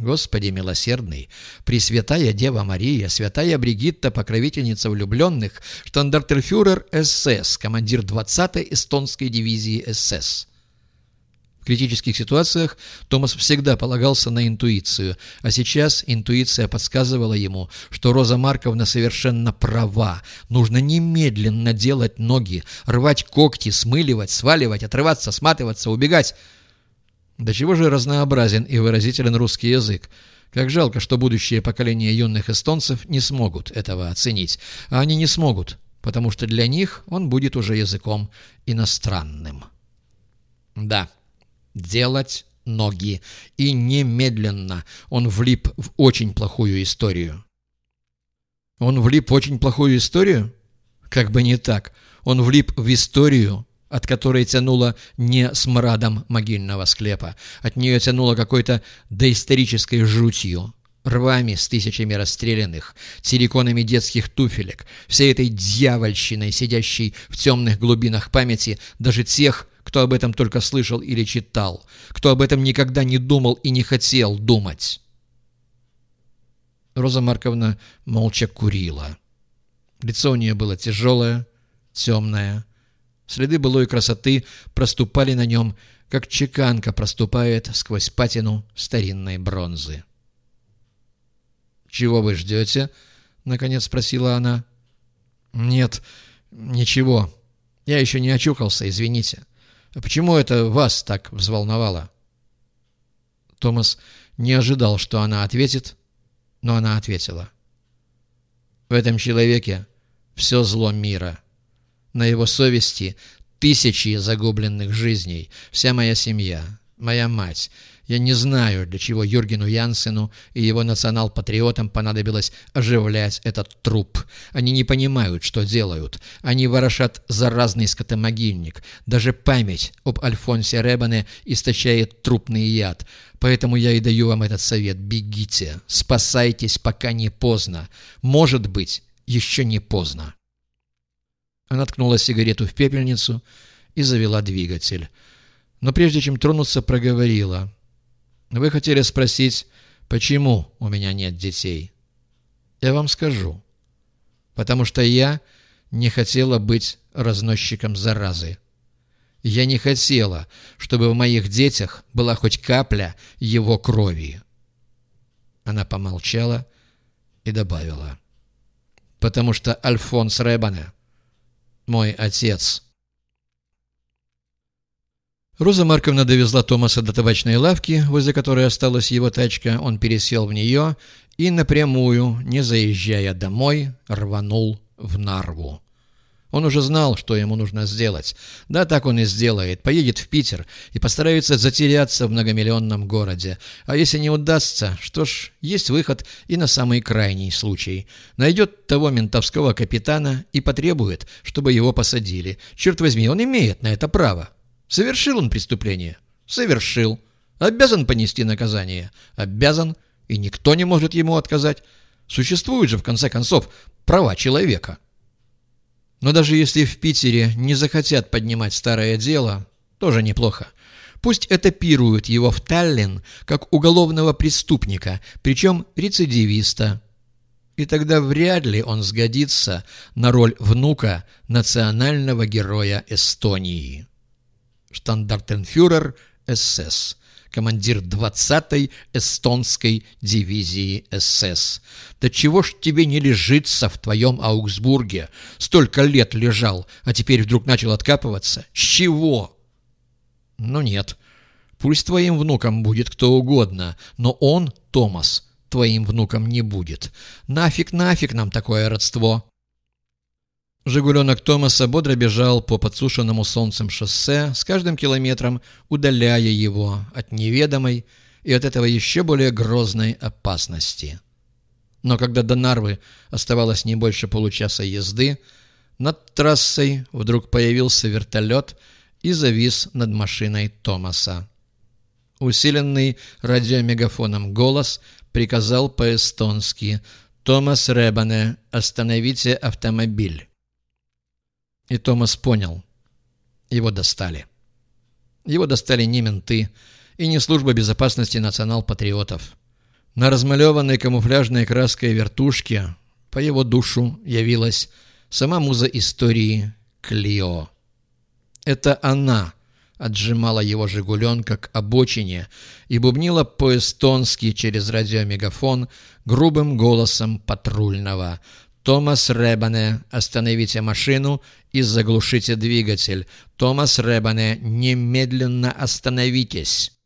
Господи милосердный, Пресвятая Дева Мария, Святая Бригитта, покровительница влюбленных, штандартенфюрер СС, командир 20-й эстонской дивизии СС. В критических ситуациях Томас всегда полагался на интуицию, а сейчас интуиция подсказывала ему, что Роза Марковна совершенно права. Нужно немедленно делать ноги, рвать когти, смыливать, сваливать, отрываться, сматываться, убегать. До чего же разнообразен и выразителен русский язык. Как жалко, что будущее поколение юных эстонцев не смогут этого оценить. А они не смогут, потому что для них он будет уже языком иностранным. Да, делать ноги. И немедленно он влип в очень плохую историю. Он влип в очень плохую историю? Как бы не так. Он влип в историю, от которой тянуло не смрадом могильного склепа. От нее тянуло какой-то доисторической жутью, рвами с тысячами расстрелянных, силиконами детских туфелек, всей этой дьявольщиной, сидящей в темных глубинах памяти даже тех, кто об этом только слышал или читал, кто об этом никогда не думал и не хотел думать. Роза Марковна молча курила. Лицо у нее было тяжелое, темное, Следы былой красоты проступали на нем, как чеканка проступает сквозь патину старинной бронзы. «Чего вы ждете?» — наконец спросила она. «Нет, ничего. Я еще не очухался, извините. А почему это вас так взволновало?» Томас не ожидал, что она ответит, но она ответила. «В этом человеке все зло мира». На его совести тысячи загубленных жизней, вся моя семья, моя мать. Я не знаю, для чего Юргену Янсену и его национал-патриотам понадобилось оживлять этот труп. Они не понимают, что делают. Они ворошат заразный скотомогильник. Даже память об Альфонсе Ребане истощает трупный яд. Поэтому я и даю вам этот совет. Бегите, спасайтесь, пока не поздно. Может быть, еще не поздно. Она ткнула сигарету в пепельницу и завела двигатель. Но прежде чем тронуться, проговорила. «Вы хотели спросить, почему у меня нет детей?» «Я вам скажу. Потому что я не хотела быть разносчиком заразы. Я не хотела, чтобы в моих детях была хоть капля его крови». Она помолчала и добавила. «Потому что Альфонс Ребане мой отец». Роза Марковна довезла Томаса до табачной лавки, возле которой осталась его тачка. Он пересел в нее и напрямую, не заезжая домой, рванул в Нарву. Он уже знал, что ему нужно сделать. Да, так он и сделает. Поедет в Питер и постарается затеряться в многомиллионном городе. А если не удастся, что ж, есть выход и на самый крайний случай. Найдет того ментовского капитана и потребует, чтобы его посадили. Черт возьми, он имеет на это право. Совершил он преступление? Совершил. Обязан понести наказание? Обязан. И никто не может ему отказать. Существуют же, в конце концов, права человека. Но даже если в Питере не захотят поднимать старое дело, тоже неплохо. Пусть этапируют его в Таллин как уголовного преступника, причем рецидивиста. И тогда вряд ли он сгодится на роль внука национального героя Эстонии. Штандартенфюрер СС командир 20-й эстонской дивизии СС. Да чего ж тебе не лежится в твоем Аугсбурге? Столько лет лежал, а теперь вдруг начал откапываться? С чего? Ну нет, пусть твоим внукам будет кто угодно, но он, Томас, твоим внукам не будет. Нафиг, нафиг нам такое родство. Жигуленок Томаса бодро бежал по подсушенному солнцем шоссе, с каждым километром удаляя его от неведомой и от этого еще более грозной опасности. Но когда до Нарвы оставалось не больше получаса езды, над трассой вдруг появился вертолет и завис над машиной Томаса. Усиленный радиомегафоном голос приказал по-эстонски «Томас Ребане, остановите автомобиль». И Томас понял. Его достали. Его достали не менты и не служба безопасности национал-патриотов. На размалеванной камуфляжной краской вертушке по его душу явилась сама муза истории Клио. Это она отжимала его «Жигуленка» к обочине и бубнила по-эстонски через радиомегафон грубым голосом патрульного. «Томас Ребане, остановите машину и заглушите двигатель. Томас Ребане, немедленно остановитесь!»